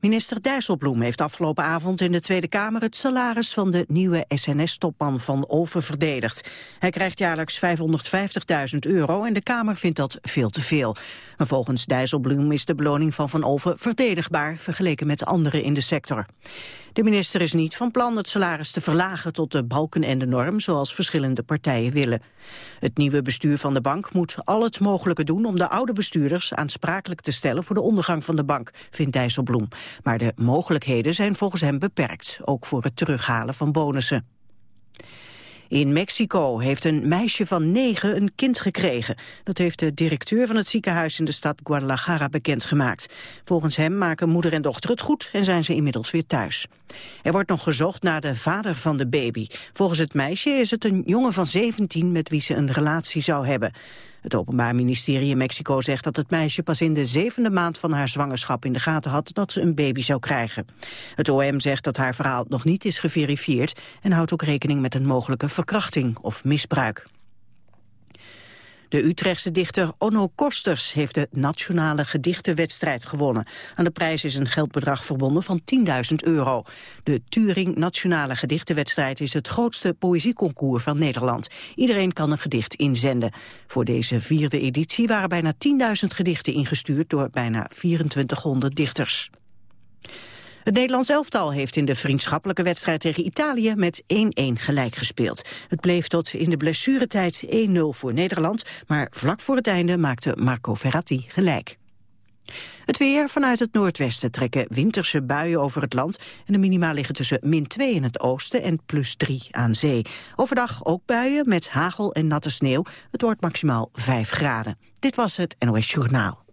Minister Dijsselbloem heeft afgelopen avond in de Tweede Kamer het salaris van de nieuwe SNS-topman van Over verdedigd. Hij krijgt jaarlijks 550.000 euro en de Kamer vindt dat veel te veel. Volgens Dijsselbloem is de beloning van Van Over verdedigbaar vergeleken met anderen in de sector. De minister is niet van plan het salaris te verlagen tot de balken en de norm, zoals verschillende partijen willen. Het nieuwe bestuur van de bank moet al het mogelijke doen om de oude bestuurders aansprakelijk te stellen voor de ondergang van de bank, vindt Dijsselbloem. Maar de mogelijkheden zijn volgens hem beperkt, ook voor het terughalen van bonussen. In Mexico heeft een meisje van negen een kind gekregen. Dat heeft de directeur van het ziekenhuis in de stad Guadalajara bekendgemaakt. Volgens hem maken moeder en dochter het goed en zijn ze inmiddels weer thuis. Er wordt nog gezocht naar de vader van de baby. Volgens het meisje is het een jongen van 17 met wie ze een relatie zou hebben. Het Openbaar Ministerie in Mexico zegt dat het meisje pas in de zevende maand van haar zwangerschap in de gaten had dat ze een baby zou krijgen. Het OM zegt dat haar verhaal nog niet is geverifieerd en houdt ook rekening met een mogelijke verkrachting of misbruik. De Utrechtse dichter Onno Kosters heeft de Nationale Gedichtenwedstrijd gewonnen. Aan de prijs is een geldbedrag verbonden van 10.000 euro. De Turing Nationale Gedichtenwedstrijd is het grootste poëzieconcours van Nederland. Iedereen kan een gedicht inzenden. Voor deze vierde editie waren bijna 10.000 gedichten ingestuurd door bijna 2400 dichters. Het Nederlands elftal heeft in de vriendschappelijke wedstrijd tegen Italië met 1-1 gelijk gespeeld. Het bleef tot in de blessuretijd 1-0 voor Nederland, maar vlak voor het einde maakte Marco Verratti gelijk. Het weer vanuit het noordwesten trekken winterse buien over het land... en de minima liggen tussen min 2 in het oosten en plus 3 aan zee. Overdag ook buien met hagel en natte sneeuw. Het wordt maximaal 5 graden. Dit was het NOS Journaal.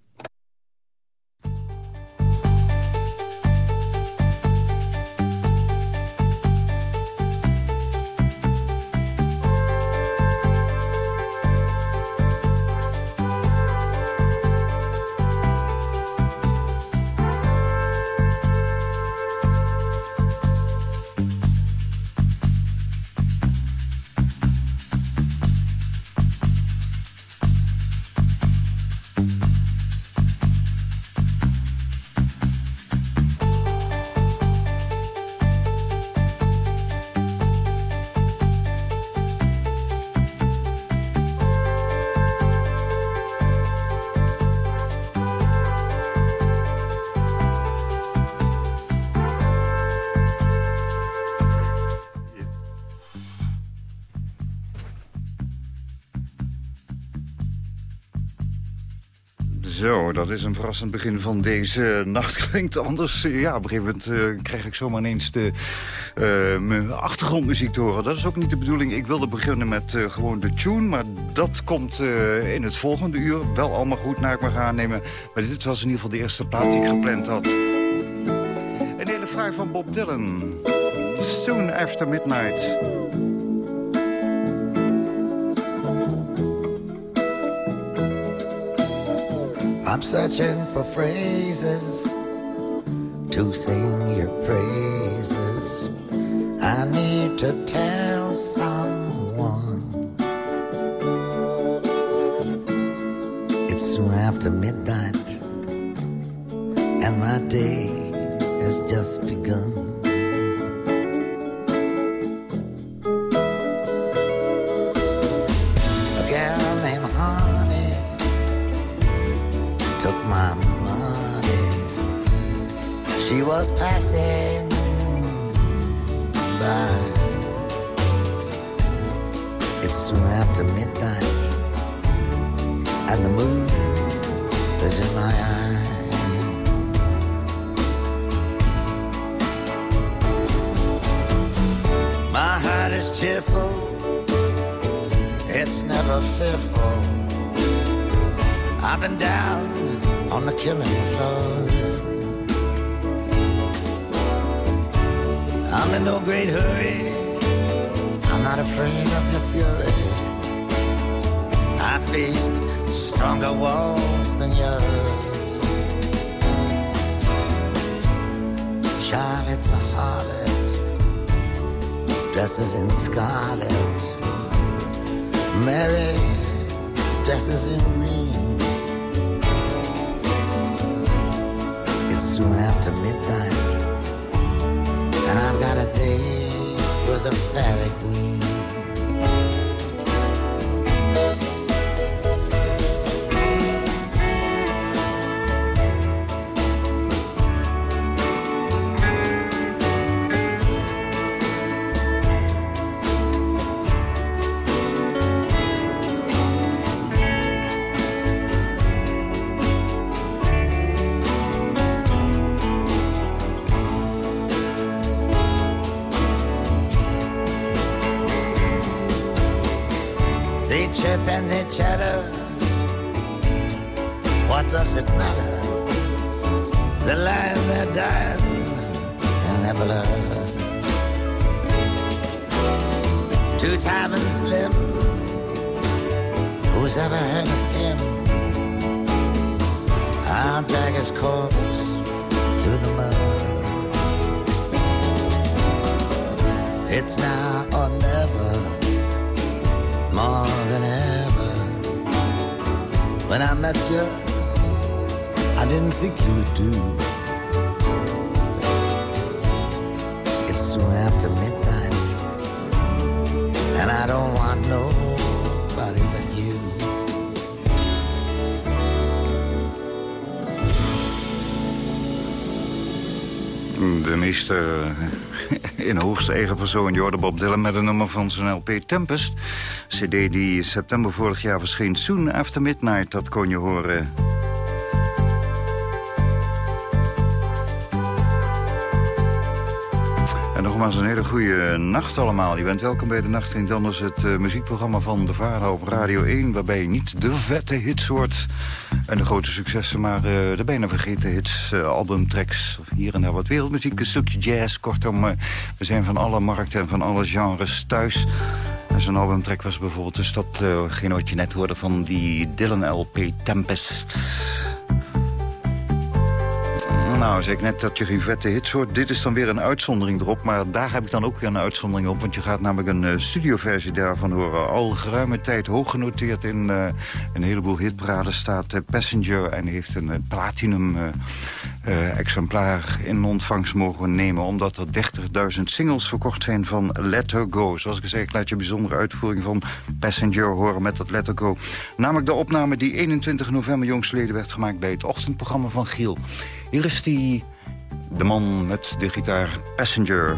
Dat is een verrassend begin van deze nacht. Klinkt anders. Ja, op een gegeven moment uh, krijg ik zomaar ineens de, uh, mijn achtergrondmuziek te horen. Dat is ook niet de bedoeling. Ik wilde beginnen met uh, gewoon de tune. Maar dat komt in het volgende uur wel allemaal goed naar ik me gaan nemen. Maar dit was in ieder geval de eerste plaat die ik gepland had. Een hele vraag van Bob Dylan. Soon After Midnight. I'm searching for phrases to sing your praises. I need to tell someone it's soon after midnight, and my day chatter. What does it matter? The land they're dying in their blood. Two time and slim. Who's ever heard of him? I'll drag his corpse through the mud. It's now or never, more than ever. When I met you, I didn't think you would do. It's soon after midnight, and I don't want nobody but you. De meeste in hoogste eigen persoon. Jordan Bob Dylan met een nummer van zijn LP Tempest. CD die september vorig jaar verscheen. Soon After Midnight, dat kon je horen. En nogmaals een hele goede nacht allemaal. Je bent welkom bij de Nacht in Anders, het uh, muziekprogramma van de Vara op Radio 1... waarbij je niet de vette hits hoort en de grote successen... maar uh, de bijna vergeten hits, uh, albumtracks, hier en daar wat wereldmuziek... een stukje jazz, kortom, we zijn van alle markten en van alle genres thuis... Zo'n albumtrack was bijvoorbeeld dus dat uh, geen wat je net hoorde van die Dylan LP Tempest. Nou, ik net dat je geen vette hits hoort. Dit is dan weer een uitzondering erop. Maar daar heb ik dan ook weer een uitzondering op. Want je gaat namelijk een uh, studioversie daarvan horen. Al geruime tijd hoog genoteerd in uh, een heleboel hitbraden staat uh, Passenger. En heeft een platinum exemplaar in ontvangst mogen nemen. Omdat er 30.000 singles verkocht zijn van Let Her Go. Zoals ik zei, ik laat je bijzondere uitvoering van Passenger horen met dat Let Her Go. Namelijk de opname die 21 november jongstleden werd gemaakt bij het ochtendprogramma van Giel. Hier is die, de man met de gitaar Passenger.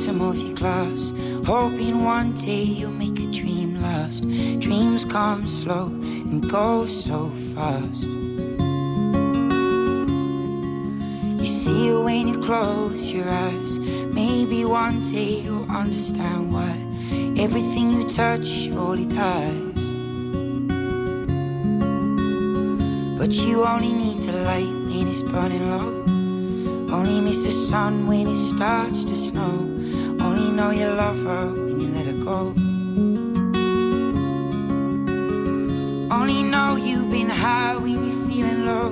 Bottom of your glass, hoping one day you'll make a dream last. Dreams come slow and go so fast. You see it when you close your eyes. Maybe one day you'll understand why everything you touch surely dies. But you only need the light when it's burning low. Only miss the sun when it starts to snow. Only know you love her when you let her go. Only know you've been high when you're feeling low.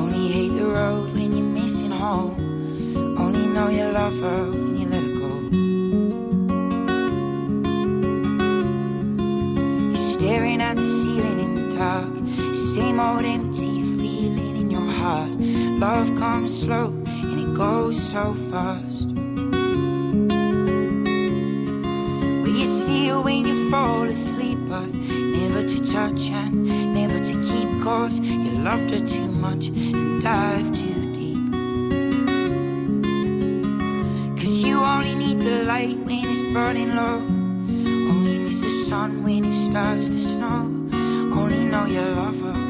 Only hate the road when you're missing home. Only know you love her when you let her go. You're staring at the ceiling in the dark. Same old empty feeling in your heart. Love comes slow and it goes so fast. Will you see it when you fall asleep, but never to touch and never to keep cause you loved her too much and dive too deep. Cause you only need the light when it's burning low, only miss the sun when it starts to snow, only know you love her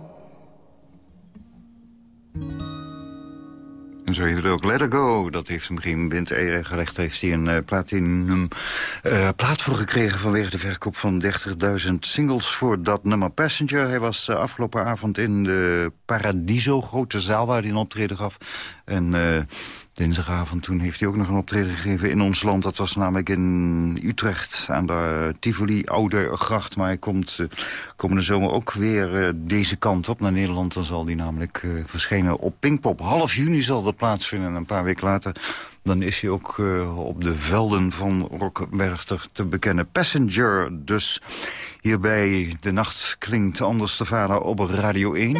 Zo ook Let Her Go. Dat heeft hem geen wind gelegd. Heeft hij een uh, platinum uh, plaat voor gekregen... vanwege de verkoop van 30.000 singles voor dat nummer Passenger. Hij was afgelopen avond in de Paradiso, grote zaal waar hij een optreden gaf. En dinsdagavond toen heeft hij ook nog een optreden gegeven in ons land. Dat was namelijk in Utrecht aan de Tivoli Oude Gracht. Maar hij komt komende zomer ook weer deze kant op naar Nederland. Dan zal hij namelijk verschijnen op Pinkpop. Half juni zal dat plaatsvinden en een paar weken later... dan is hij ook op de velden van Rockwerchter te bekennen. Passenger dus. Hierbij De Nacht Klinkt Anders te Vader op Radio 1.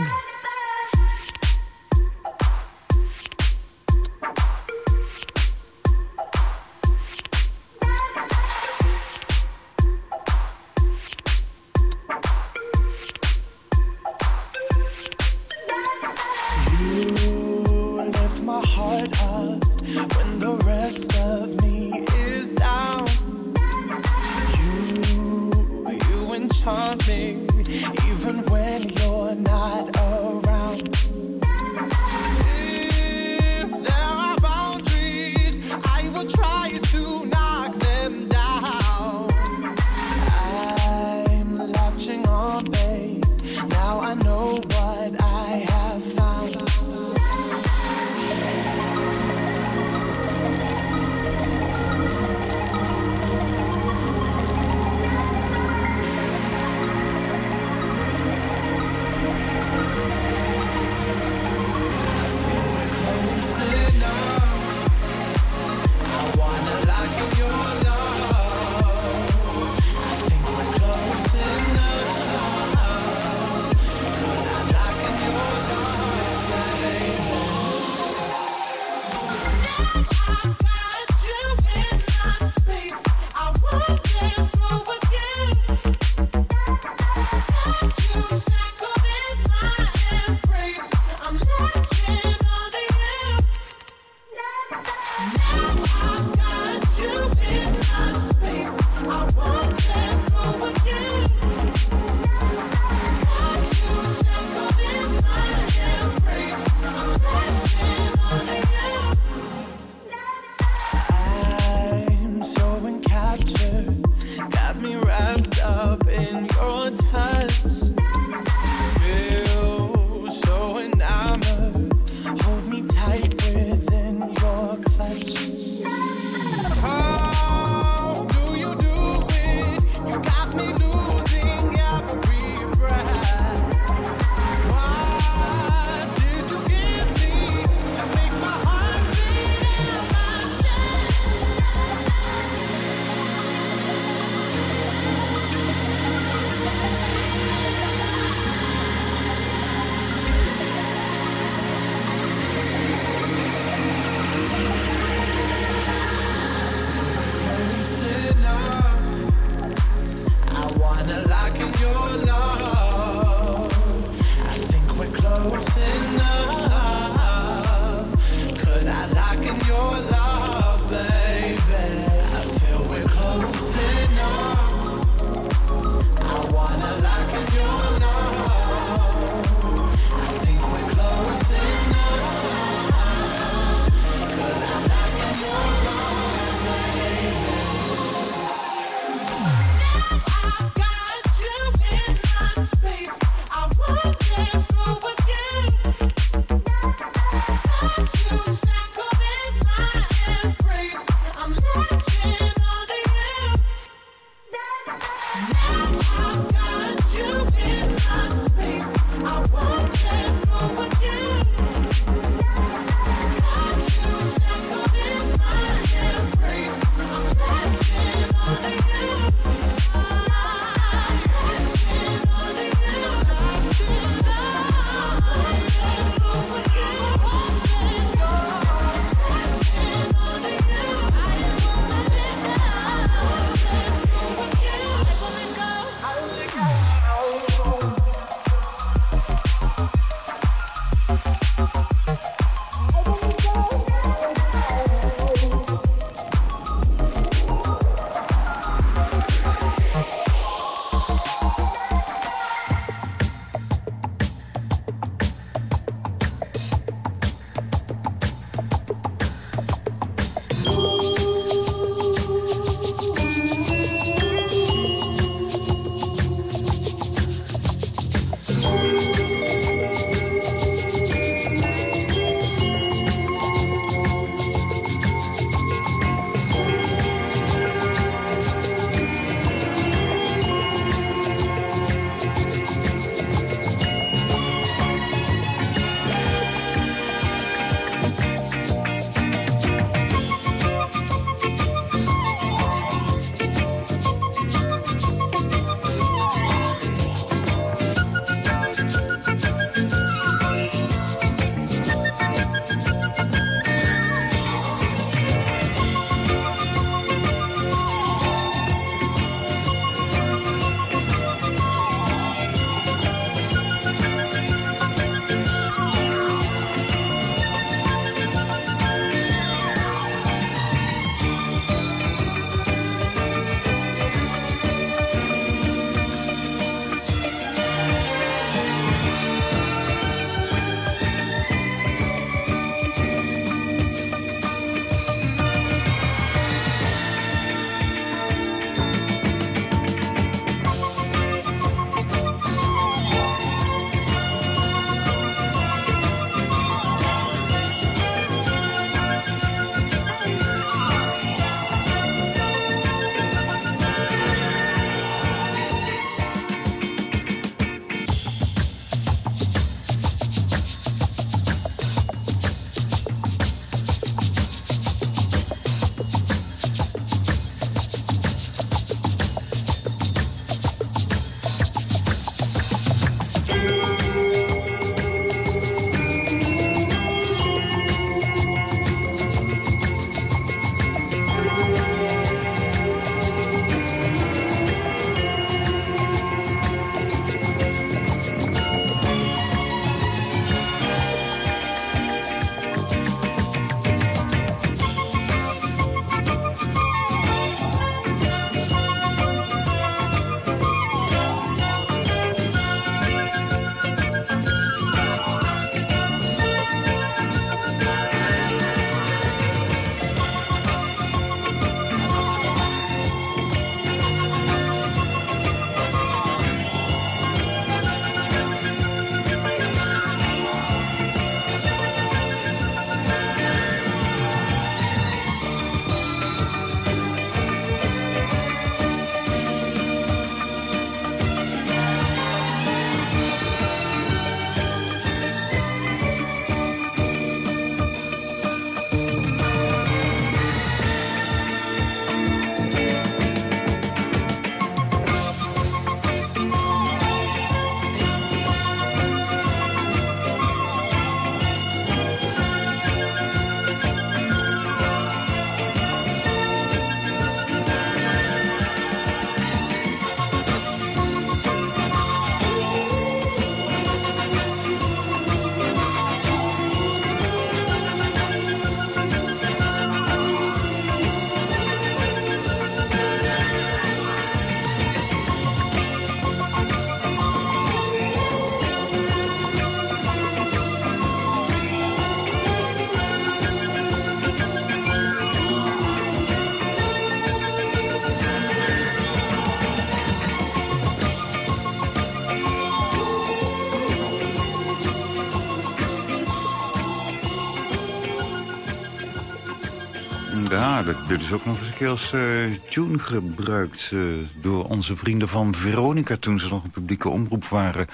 Ja, dit, dit is ook nog eens een keer als uh, tune gebruikt... Uh, door onze vrienden van Veronica toen ze nog een publieke omroep waren.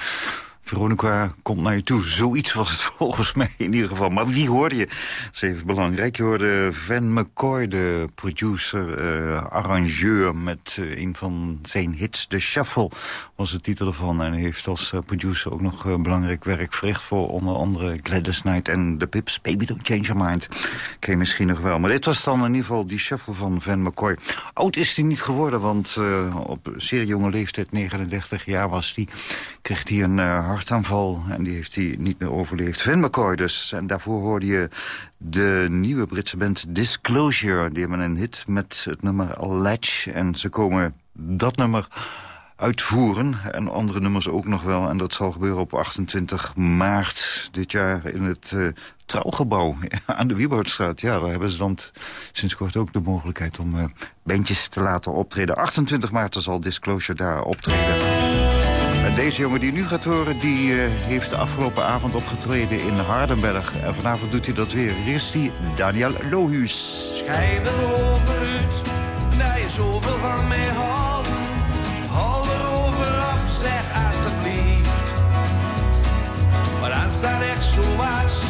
Veronica komt naar je toe. Zoiets was het volgens mij in ieder geval. Maar wie hoorde je? Dat is even belangrijk. Je hoorde Van McCoy, de producer, uh, arrangeur... met uh, een van zijn hits, The Shuffle, was de titel ervan. En hij heeft als uh, producer ook nog belangrijk werk verricht... voor onder andere Gladys Knight en The Pips. Baby, don't change your mind. Ken je misschien nog wel. Maar dit was dan in ieder geval die Shuffle van Van McCoy. Oud is hij niet geworden, want op zeer jonge leeftijd, 39 jaar was hij... kreeg hij een hartaanval en die heeft hij niet meer overleefd. Van McCoy dus. En daarvoor hoorde je de nieuwe Britse band Disclosure. Die hebben een hit met het nummer Latch. En ze komen dat nummer uitvoeren. En andere nummers ook nog wel. En dat zal gebeuren op 28 maart dit jaar in het uh, Trouwgebouw aan de Wieboudstraat. Ja, daar hebben ze dan sinds kort ook de mogelijkheid om uh, bandjes te laten optreden. 28 maart zal Disclosure daar optreden. En deze jongen die nu gaat horen, die uh, heeft de afgelopen avond opgetreden in Hardenberg. En vanavond doet hij dat weer. Hier is die Daniel Lohuus. Schijf erover uit, dat je zoveel van mij houdt. Hou erover op, zeg alsjeblieft. Maar als dat echt zo was,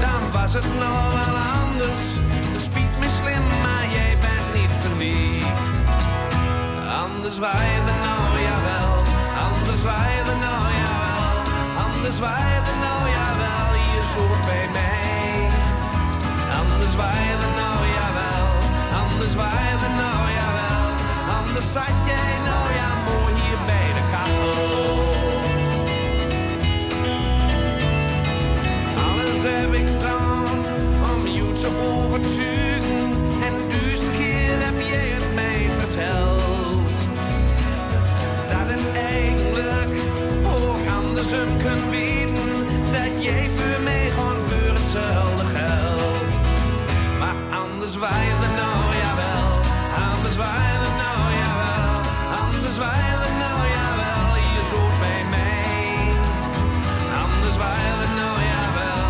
dan was het nog wel anders. Het spiet me slim, maar jij bent niet verliefd. Anders nou, jawel Waaide nou jawel, anders waaide nou jawel, je zoekt bij mij. Anders waaide nou jawel, anders waaide nou jawel, anders zat jij nou kan weten dat jij voor mij gewoon voor hetzelfde geldt. Maar anders waaide nou jawel, anders waaide nou jawel, anders waaide nou jawel, je zoekt bij mij. Anders waaide nou jawel,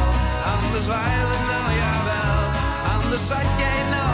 anders waaide nou jawel, anders zat jij nou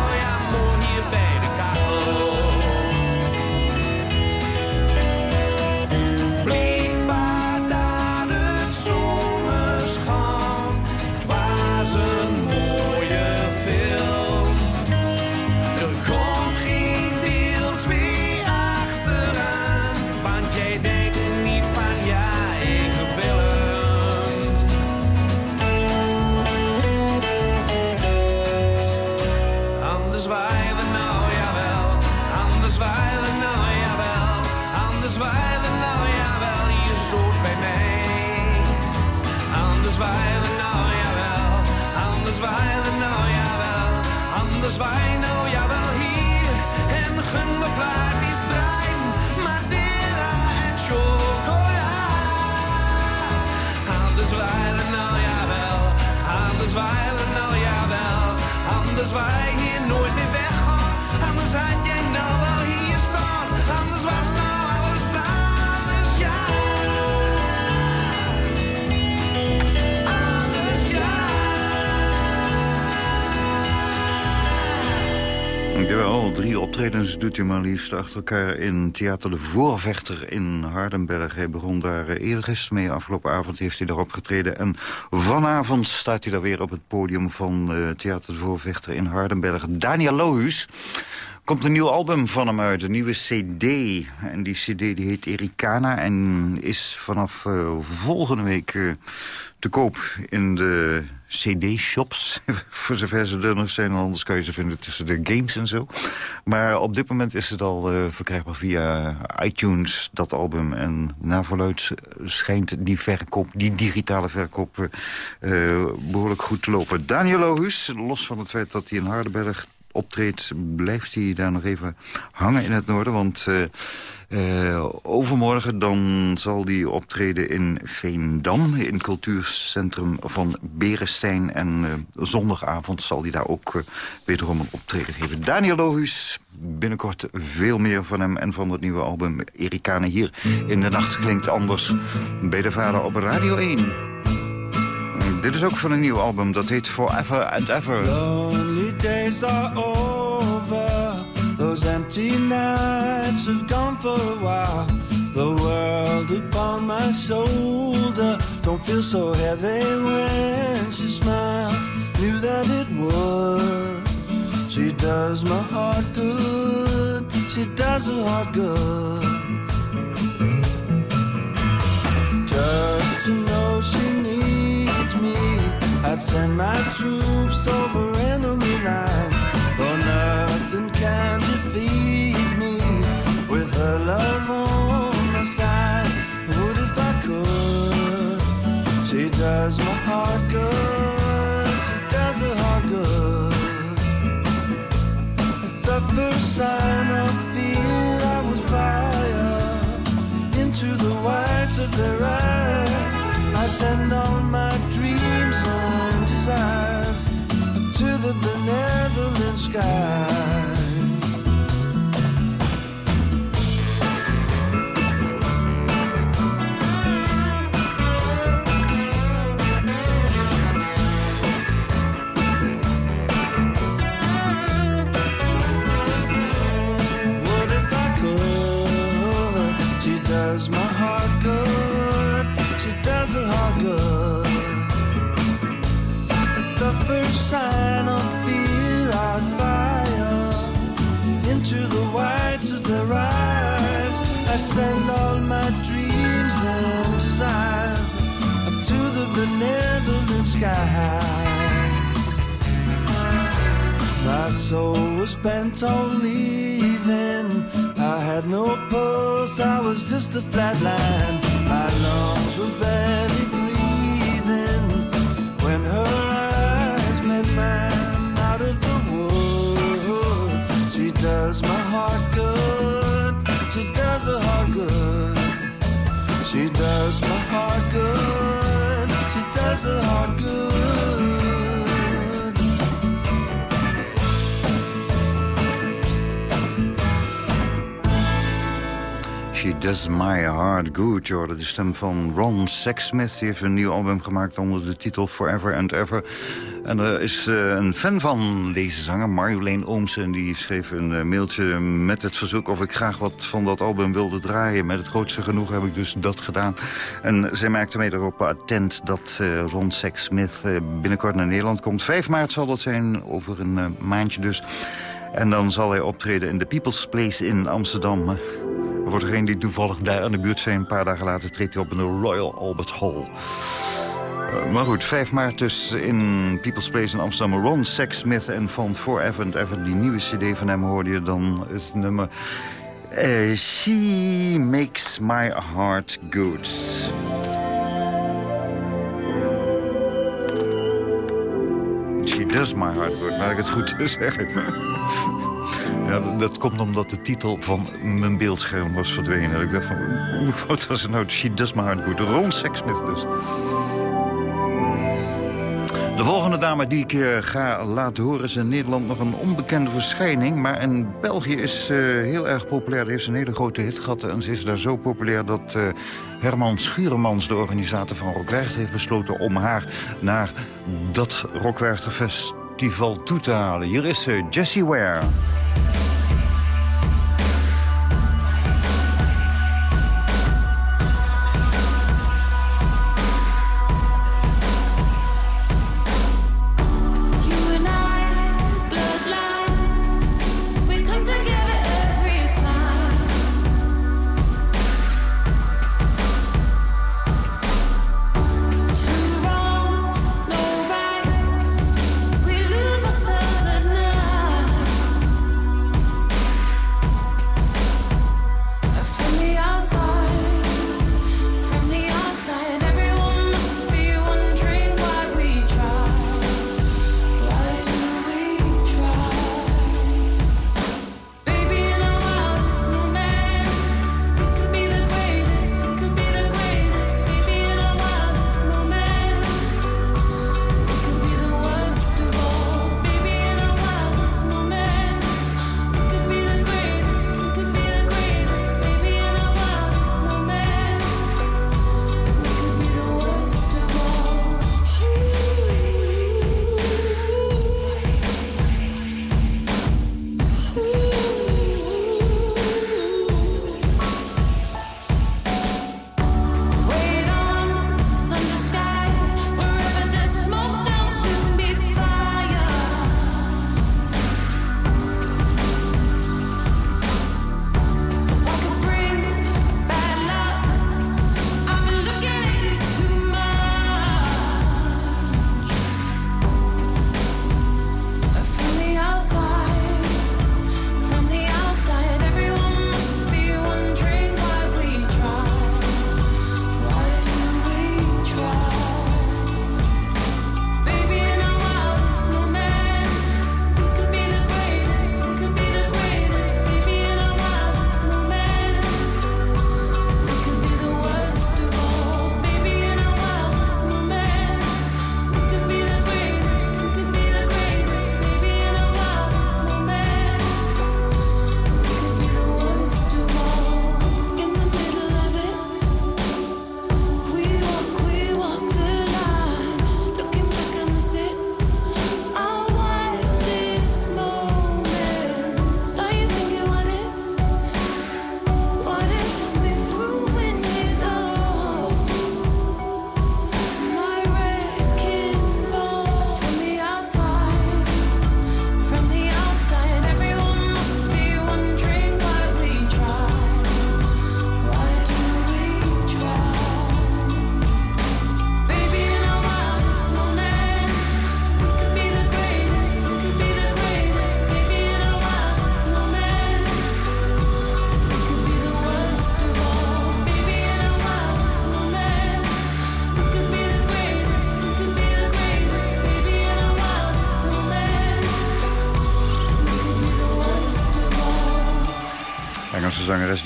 anders Drie optredens doet hij maar liefst achter elkaar in Theater de Voorvechter in Hardenberg. Hij begon daar eh, eerder gisteren mee. Afgelopen avond heeft hij daar opgetreden. En vanavond staat hij daar weer op het podium van eh, Theater de Voorvechter in Hardenberg. Daniel Lohuus. Komt een nieuw album van hem uit, een nieuwe cd. En die cd die heet Ericana en is vanaf eh, volgende week te koop in de cd-shops. Voor zover ze er nog zijn, anders kan je ze vinden tussen de games en zo. Maar op dit moment is het al eh, verkrijgbaar via iTunes, dat album. En naar verluid schijnt die verkoop, die digitale verkoop... eh, behoorlijk goed te lopen. Daniel Lohuus, los van het feit dat hij in Hardenberg optreedt... blijft hij daar nog even hangen in het noorden. Want eh, eh, overmorgen dan zal hij optreden in Veendam... in het cultuurcentrum van Berestein. En eh, zondagavond zal hij daar ook wederom een optreden geven. Daniel Lohuus, binnenkort veel meer van hem... en van het nieuwe album Erikane hier in de nacht klinkt anders... bij de vader op Radio 1. Dit is ook van een nieuw album, dat heet Forever and Ever. Days are over. Those empty nights have gone for a while. The world upon my shoulder don't feel so heavy when she smiles. Knew that it would. She does my heart good. She does her heart good. Just to know she needs me. I'd send my troops over enemy. final. Benevolent sky. Send all my dreams and desires up to the benevolent sky. My soul was bent on leaving. I had no pulse, I was just a flat line. My lungs were barely breathing when her eyes met mine out of the wood. She does my heart She does my heart good, she does her heart good. She Does My Heart Good. Hoorde de stem van Ron Sexsmith. Die heeft een nieuw album gemaakt onder de titel Forever and Ever. En er is eh, een fan van deze zanger, Marjolein Oomsen. En die schreef een eh, mailtje met het verzoek of ik graag wat van dat album wilde draaien. Met het grootste genoeg heb ik dus dat gedaan. En zij maakte mij erop attent dat eh, Ron Sexsmith eh, binnenkort naar Nederland komt. 5 maart zal dat zijn, over een maandje dus. En dan zal hij optreden in de People's Place in Amsterdam. Voor degenen die toevallig daar in de buurt zijn... een paar dagen later treedt hij op in de Royal Albert Hall. Uh, maar goed, 5 maart dus in People's Place in Amsterdam. Ron Sexsmith en van Forever and Ever. Die nieuwe cd van hem hoorde je dan het nummer... Uh, She Makes My Heart Good. She Does My Heart Good, laat ik het goed zeggen. Ja, dat, komt omdat de titel van mijn beeldscherm was verdwenen. Ik dacht van, fout was het nou? She Does My Heart Good. Ron Sexsmith dus. De volgende dame die ik uh, ga laten horen is in Nederland nog een onbekende verschijning. Maar in België is uh, heel erg populair. Ze heeft een hele grote hit gehad. En ze is daar zo populair dat uh, Herman Schuremans, de organisator van Rockwerchter... heeft besloten om haar naar dat Rockwerchter Festival toe te halen. Hier is ze, Jessie Ware.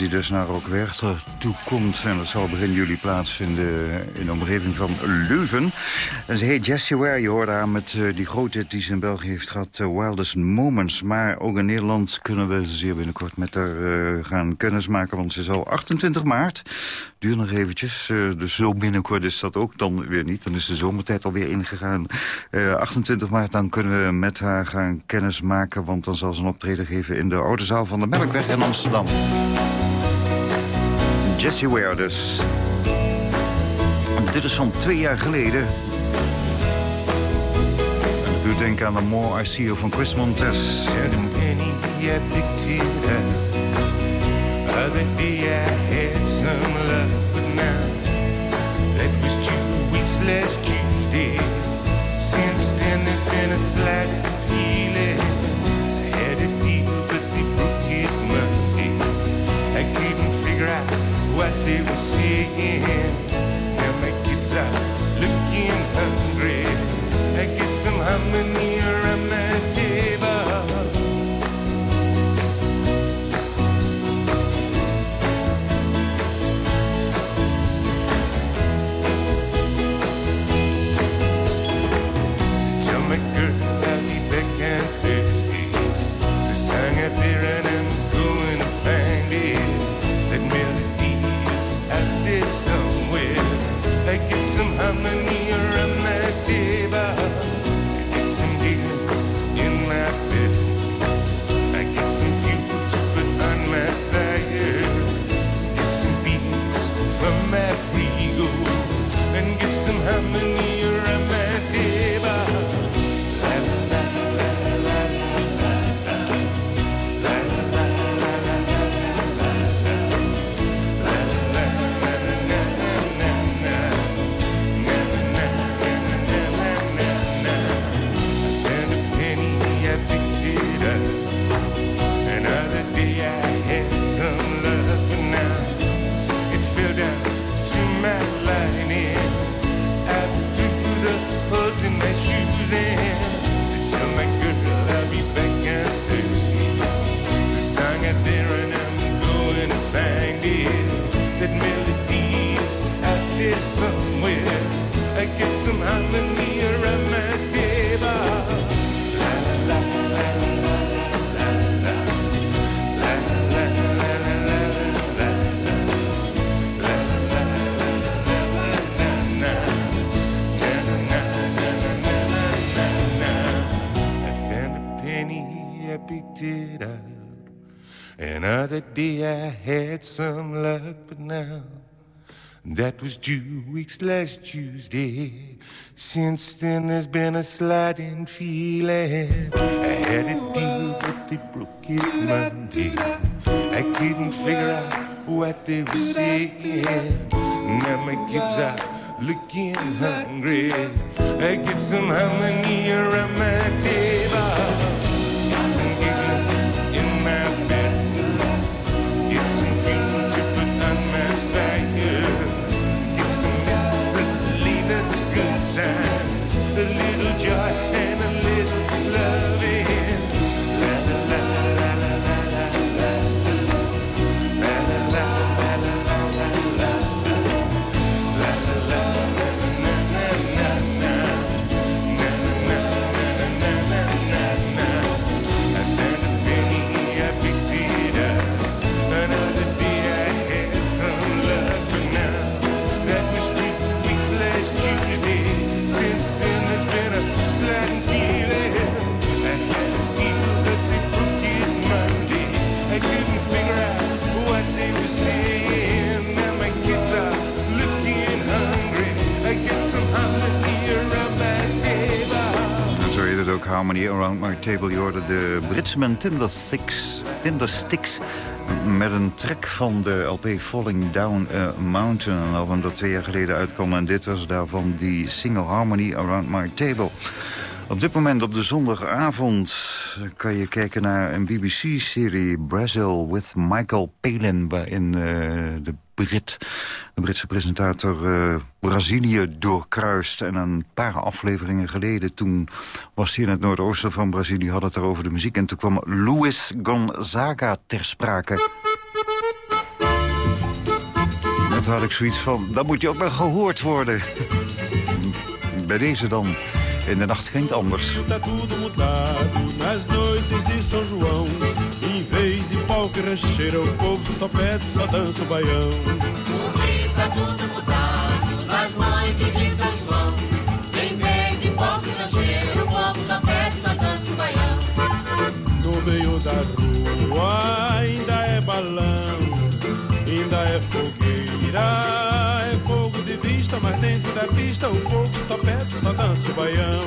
Dus naar Rock Werchter toekomt. En dat zal begin juli plaatsvinden in de omgeving van Leuven. En ze heet Jessie Ware. Je hoorde haar met uh, die grote die ze in België heeft gehad. Uh, Wildest Moments. Maar ook in Nederland kunnen we zeer binnenkort met haar uh, gaan kennismaken. Want ze zal 28 maart. Duurt nog eventjes. dus zo binnenkort is dat ook dan weer niet. Dan is de zomertijd alweer ingegaan. 28 maart dan kunnen we met haar gaan kennismaken. Want dan zal ze een optreden geven in de oude zaal van de Melkweg in Amsterdam. Jessie Ware dus. Dit is van twee jaar geleden. En dat doet denken aan de More I See You van Chris Montes. Other day I had some luck, but now that was two weeks last Tuesday. Since then there's been a slight feeling. I had a deal, but they broke what they were saying. Now my kids are looking hungry. I get some harmony picked it up. Another day I had some luck, but now that was two weeks last Tuesday. Since then there's been a sliding feeling. I had a deal, but they broke it Monday. I couldn't figure out what they were saying. Now my kids are looking hungry. I get some harmony around my table. Thank you. Harmony Around My Table. Je hoorde de Britse man Tinder Sticks, Tinder Sticks met een track van de LP Falling Down a Mountain. Een album dat twee jaar geleden uitkwam. En dit was daarvan die single Harmony Around My Table. Op dit moment op de zondagavond kan je kijken naar een BBC-serie Brazil with Michael Palin... waarin eh, de Brit, de Britse presentator eh, Brazilië doorkruist. En een paar afleveringen geleden, toen was hij in het noordoosten van Brazilië... had het er over de muziek en toen kwam Luis Gonzaga ter sprake. had ik zoiets van, dan moet je ook maar gehoord worden. Bij deze dan. In de nacht klinkt anders. Tá tudo mudado nas noites de São João. Em vez de pau que rancheira, o povo só pede, só dança o baião. Tá tudo mudado nas noites de São João. Em vez de pop e rancheiro, o povo só pede, só dança o baião. No meio da rua ainda é balão, ainda é fogueira, é fogo de vista, mas dentro da pista o povo só pede, o baião.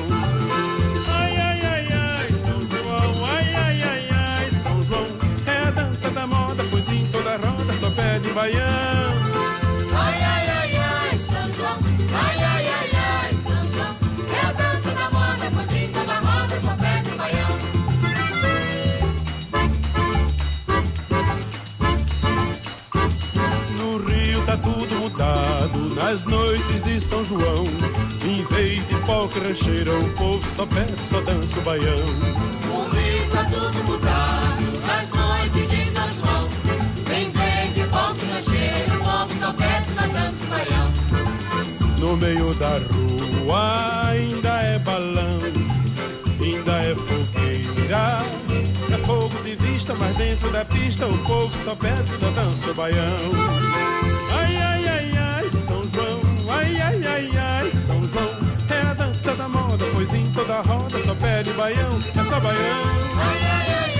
Ai, ai, ai, ai, São João, ai, ai, ai, ai, São João, é a dança da moda, pois em toda roda só pede baião. Ai, ai, ai, ai, São João. Ai, ai, ai, ai, São João. É a dança da moda, pois em toda roda só pede baião. No Rio tá tudo mudado nas noites de São João. Polca rancheira, o povo só pede, só dança o baião. O Rio tá tudo mudado nas noites de São João. Em vez de pop e rancheiro, o povo só pede, só dança o baião. No meio da rua ainda é balão, ainda é fogueira. É fogo de vista, mas dentro da pista o povo só pede, só dança o baião. pé de baião, essa baião. Ai, ai, ai.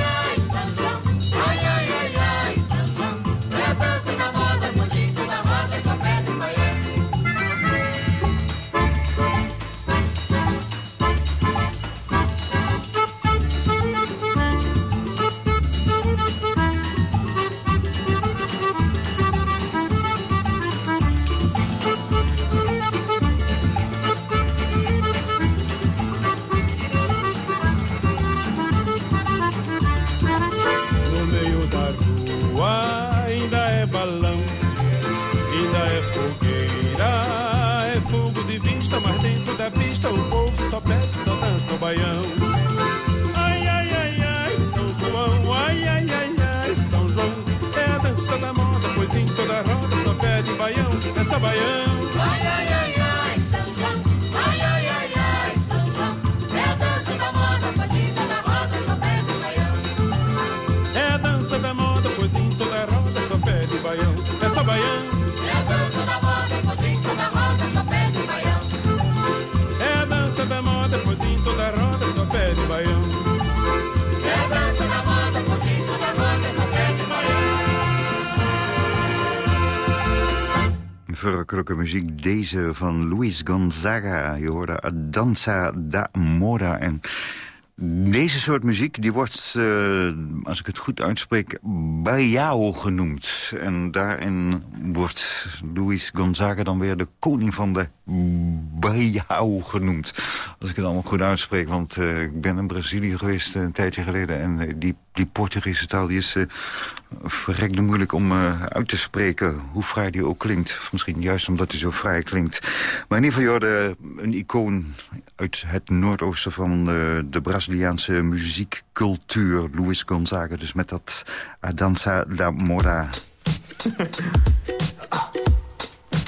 Muziek, deze van Luis Gonzaga. Je hoorde Danza da Moda. En deze soort muziek, die wordt, eh, als ik het goed uitspreek, Baiao genoemd. En daarin wordt Luis Gonzaga dan weer de koning van de Baiao genoemd. Als ik het allemaal goed uitspreek, want eh, ik ben in Brazilië geweest eh, een tijdje geleden. En eh, die, die Portugese taal die is verrekte moeilijk om uit te spreken. Hoe fraai die ook klinkt. Misschien juist omdat hij zo fraai klinkt. Maar in ieder geval, Jorde, een icoon uit het noordoosten van de Braziliaanse muziekcultuur. Luis Gonzaga, dus met dat Danza da Moda.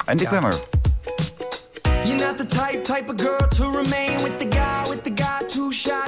en ik ben er. You're not the type, type of girl to remain with the guy, with the guy too shy,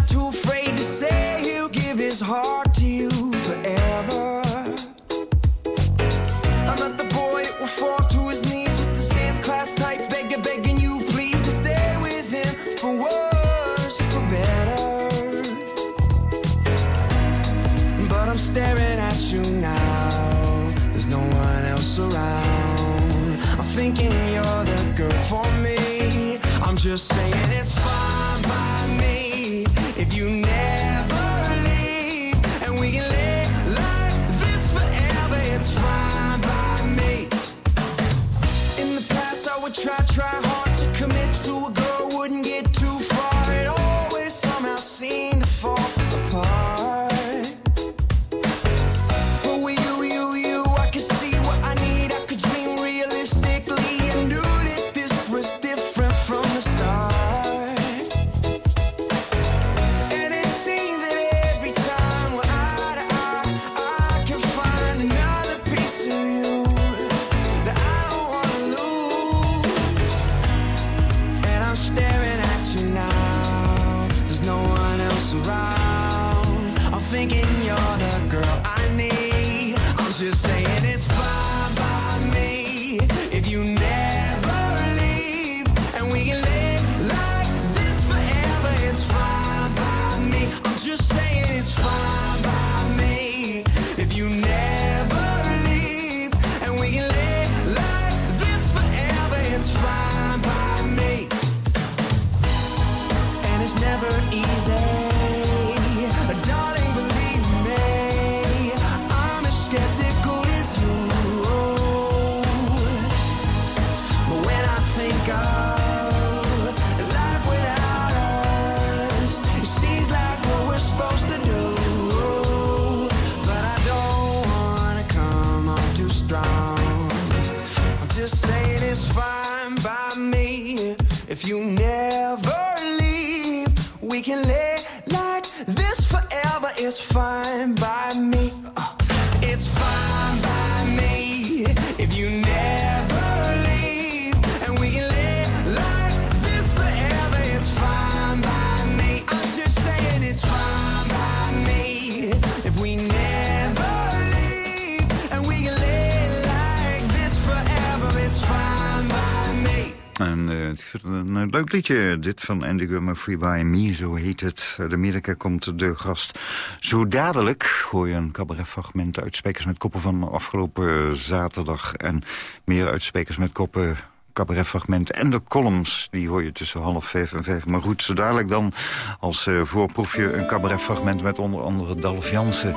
dit van Andy Gummer, Free By Me, zo heet het. Uit Amerika komt de gast. Zo dadelijk hoor je een cabaretfragment uit Spekers met Koppen van afgelopen zaterdag. En meer uit Spekers met Koppen cabaretfragment en de columns. Die hoor je tussen half vijf en vijf. Maar goed, zo dadelijk dan als eh, voorproefje een cabaretfragment met onder andere Dalf Jansen.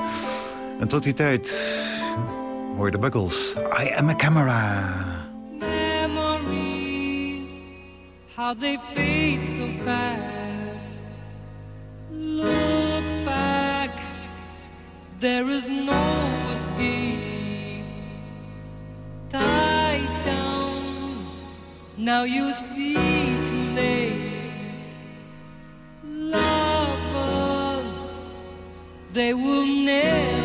En tot die tijd hoor je de Buggles. I am a camera. How they fade so fast. Look back, there is no escape. Die down, now you see too late. Lovers, they will never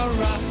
a camera.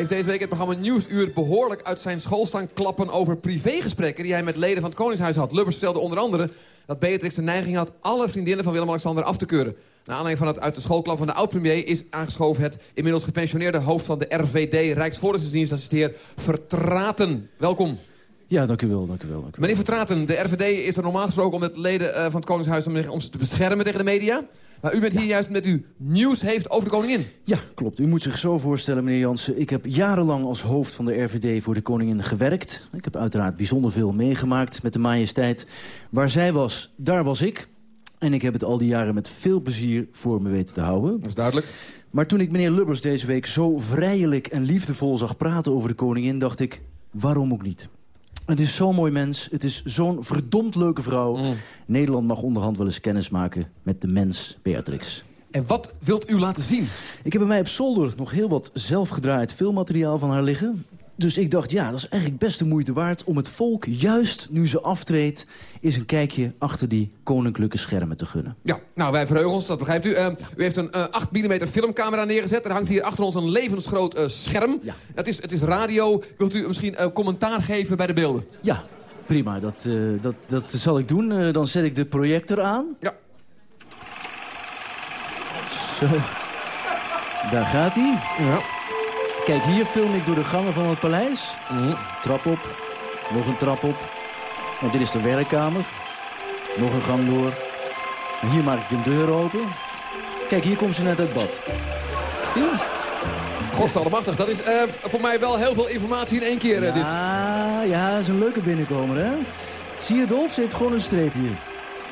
Heeft deze week het programma Nieuwsuur behoorlijk uit zijn school staan klappen over privégesprekken die hij met leden van het Koningshuis had. Lubbers stelde onder andere dat Beatrix de neiging had alle vriendinnen van Willem-Alexander af te keuren. Naar aanleiding van het uit de schoolklap van de oud-premier is aangeschoven het inmiddels gepensioneerde hoofd van de RVD, Rijksvoorlichtingsdienst, assistent Vertraten. Welkom. Ja, dank u wel, dank u wel. Dank u. Meneer Vertraten, de RVD is er normaal gesproken om het leden eh, van het Koningshuis om, ze te beschermen tegen de media. Maar u bent hier juist met uw nieuws heeft over de koningin. Ja, klopt. U moet zich zo voorstellen, meneer Jansen. Ik heb jarenlang als hoofd van de RVD voor de koningin gewerkt. Ik heb uiteraard bijzonder veel meegemaakt met de majesteit. Waar zij was, daar was ik. En ik heb het al die jaren met veel plezier voor me weten te houden. Dat is duidelijk. Maar toen ik meneer Lubbers deze week zo vrijelijk en liefdevol zag praten over de koningin... dacht ik, waarom ook niet? Het is zo'n mooi mens. Het is zo'n verdomd leuke vrouw. Mm. Nederland mag onderhand wel eens kennis maken met de mens Beatrix. En wat wilt u laten zien? Ik heb bij mij op zolder nog heel wat zelfgedraaid filmmateriaal van haar liggen. Dus ik dacht, ja, dat is eigenlijk best de moeite waard... om het volk, juist nu ze aftreedt... eens een kijkje achter die koninklijke schermen te gunnen. Ja, nou, wij verheugen ons, dat begrijpt u. Eh, u heeft een eh, 8 mm filmcamera neergezet. Er hangt hier achter ons een levensgroot eh, scherm. Ja. Het, is, het is radio. Wilt u misschien eh, commentaar geven bij de beelden? Ja, prima, dat, eh, dat, dat zal ik doen. Eh, dan zet ik de projector aan. Ja. Zo. Daar gaat hij. Ja. Kijk, hier film ik door de gangen van het paleis. Mhm. Trap op. Nog een trap op. En dit is de werkkamer. Nog een gang door. En hier maak ik een deur open. Kijk, hier komt ze net uit bad. Zie je? Godsallemachtig. Dat is eh, voor mij wel heel veel informatie in één keer, eh, dit. Ja, ja, dat is een leuke binnenkomer, hè? Zie je, Dolf? Ze heeft gewoon een streepje.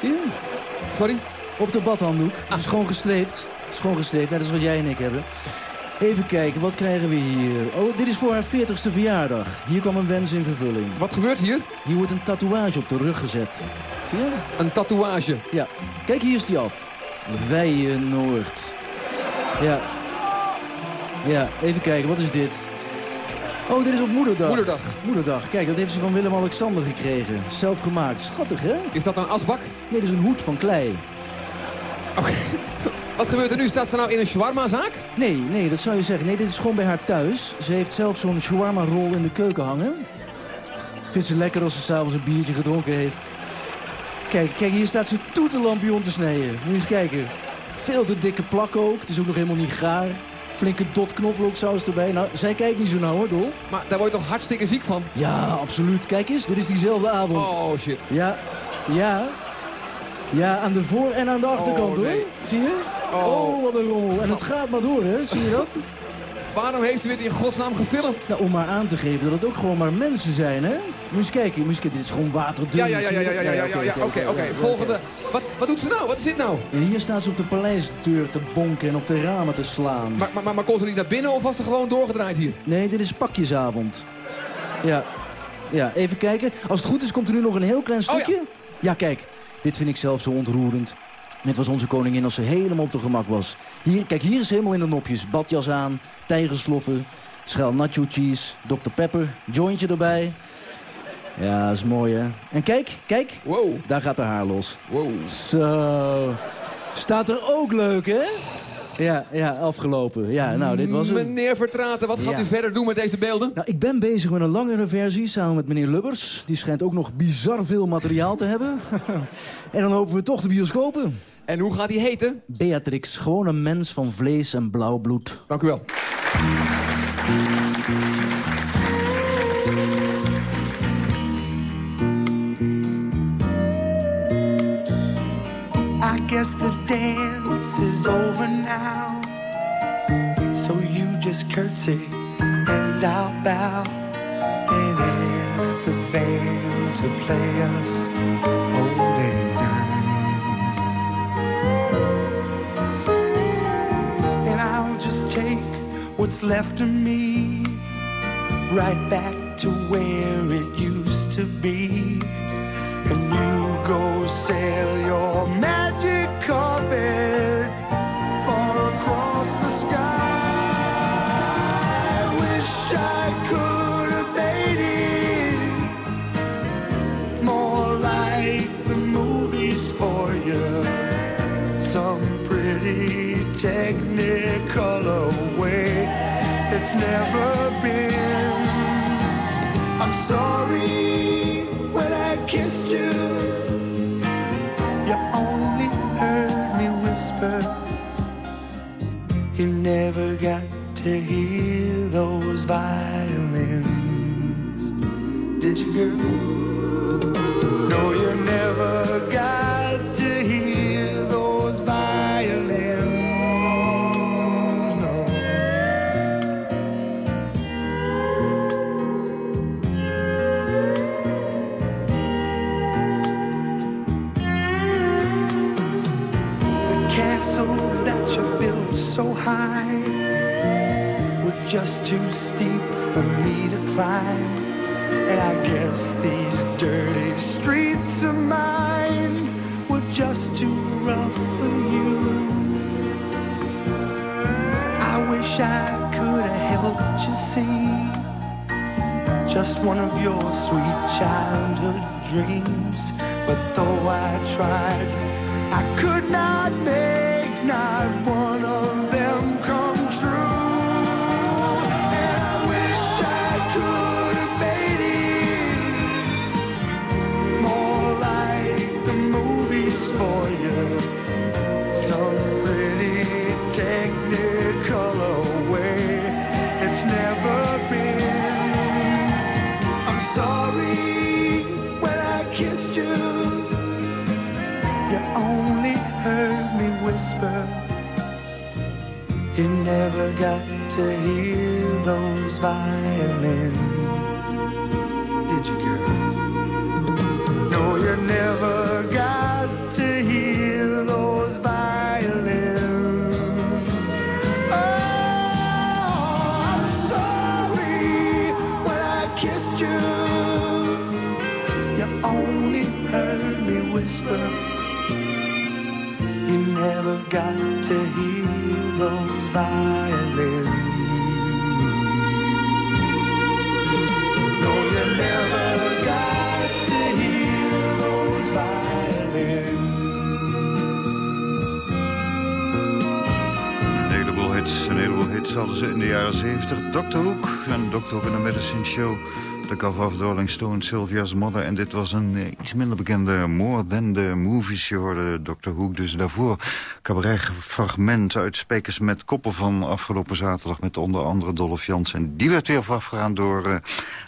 Zie je? Sorry? Op de badhanddoek. Het is gewoon gestreept. Is gewoon gestreept, net als wat jij en ik hebben. Even kijken, wat krijgen we hier? Oh, dit is voor haar 40ste verjaardag. Hier kwam een wens in vervulling. Wat gebeurt hier? Hier wordt een tatoeage op de rug gezet. Zie je? Een tatoeage. Ja. Kijk, hier is die af. Feyenoord. Ja. Ja, even kijken, wat is dit? Oh, dit is op moederdag. Moederdag. Moederdag. Kijk, dat heeft ze van Willem-Alexander gekregen. Zelf gemaakt. Schattig, hè? Is dat een asbak? Nee, dat is een hoed van klei. Oké. Wat gebeurt er nu? Staat ze nou in een shawarma-zaak? Nee, nee, dat zou je zeggen. Nee, dit is gewoon bij haar thuis. Ze heeft zelf zo'n shawarma-rol in de keuken hangen. Vindt ze lekker als ze s'avonds een biertje gedronken heeft. Kijk, kijk, hier staat ze toeterlampion te snijden. Moet je eens kijken. Veel te dikke plak ook. Het is ook nog helemaal niet gaar. Flinke dot knoflooksaus erbij. Nou, zij kijkt niet zo nauw hoor, Dolf. Maar daar word je toch hartstikke ziek van? Ja, absoluut. Kijk eens, dit is diezelfde avond. Oh, shit. Ja, ja. Ja, aan de voor- en aan de achterkant Oh, nee. hoor. Zie je? Oh. wat een rommel. En het gaat maar door, hè? Zie je dat? Waarom heeft u dit in godsnaam gefilmd? Nou, om maar aan te geven dat het ook gewoon maar mensen zijn, hè? Moet je eens kijken, moet eens kijken. Dit is gewoon waterdun. Ja, ja, ja, ja, ja, ja, ja, ja, ja, oké, oké. Volgende. Wat, wat doet ze nou? Wat is dit nou? Hier staat ze op de paleisdeur te bonken en op de ramen te slaan. Maar, maar, maar, maar kon ze niet naar binnen of was ze gewoon doorgedraaid hier? Nee, dit is pakjesavond. Ja. Ja, even kijken. Als het goed is, komt er nu nog een heel klein Oh, ja. stukje. ja, kijk. Dit vind ik zelf zo ontroerend. Net was onze koningin als ze helemaal op de gemak was. Hier, kijk, hier is helemaal in de nopjes. Badjas aan, tijgersloffen, schaal nacho cheese, Dr. Pepper, jointje erbij. Ja, dat is mooi, hè? En kijk, kijk. Wow. Daar gaat haar haar los. Wow. Zo. Staat er ook leuk, hè? Ja, ja, afgelopen. Ja, nou, dit was het. Meneer Vertraten, wat gaat Ja. u verder doen met deze beelden? Nou, ik ben bezig met een langere versie samen met meneer Lubbers. Die schijnt ook nog bizar veel materiaal te hebben. en dan hopen we toch de bioscopen. En hoe gaat die heten? Beatrix, gewoon een mens van vlees en blauw bloed. Dank u wel. I guess the dance is over now. So you just curtsy and I'll bow and ask the band to play us old syne. And I'll just take what's left of me right back to where it used to be and you go sail your magic carpet far across the sky. Wish I could have made it more like the movies for you. Some pretty technicolor way it's never been. I'm sorry when I kissed. You You never got to hear those violins. Did you, girl? Just too steep for me to climb. And I guess these dirty streets of mine were just too rough for you. I wish I could have helped you see just one of your sweet childhood dreams. But though I tried, I could not make not one of them come true. Never got to hear those violins. 70. Dr. Hook en. Hook in the Medicine Show. De cover of Rolling Stone, Sylvia's Mother. En dit was een iets minder bekende More Than The Movies. Je hoorde Dr. Hook dus daarvoor. Cabaret-fragment uit Spekers met Koppen van afgelopen zaterdag... met onder andere Dolph Jansen. Die werd weer voorafgegaan door eh,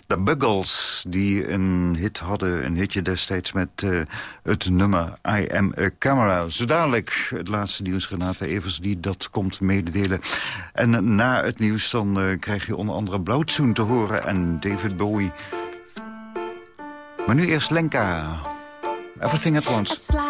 de Buggles... die een hit hadden, een hitje destijds met eh, het nummer I Am A Camera. Zo dadelijk het laatste nieuws, Renate Evers, die dat komt mededelen. En na het nieuws dan eh, krijg je onder andere Blauwtsoen te horen en David Bowie. Maar nu eerst Lenka. Everything at once.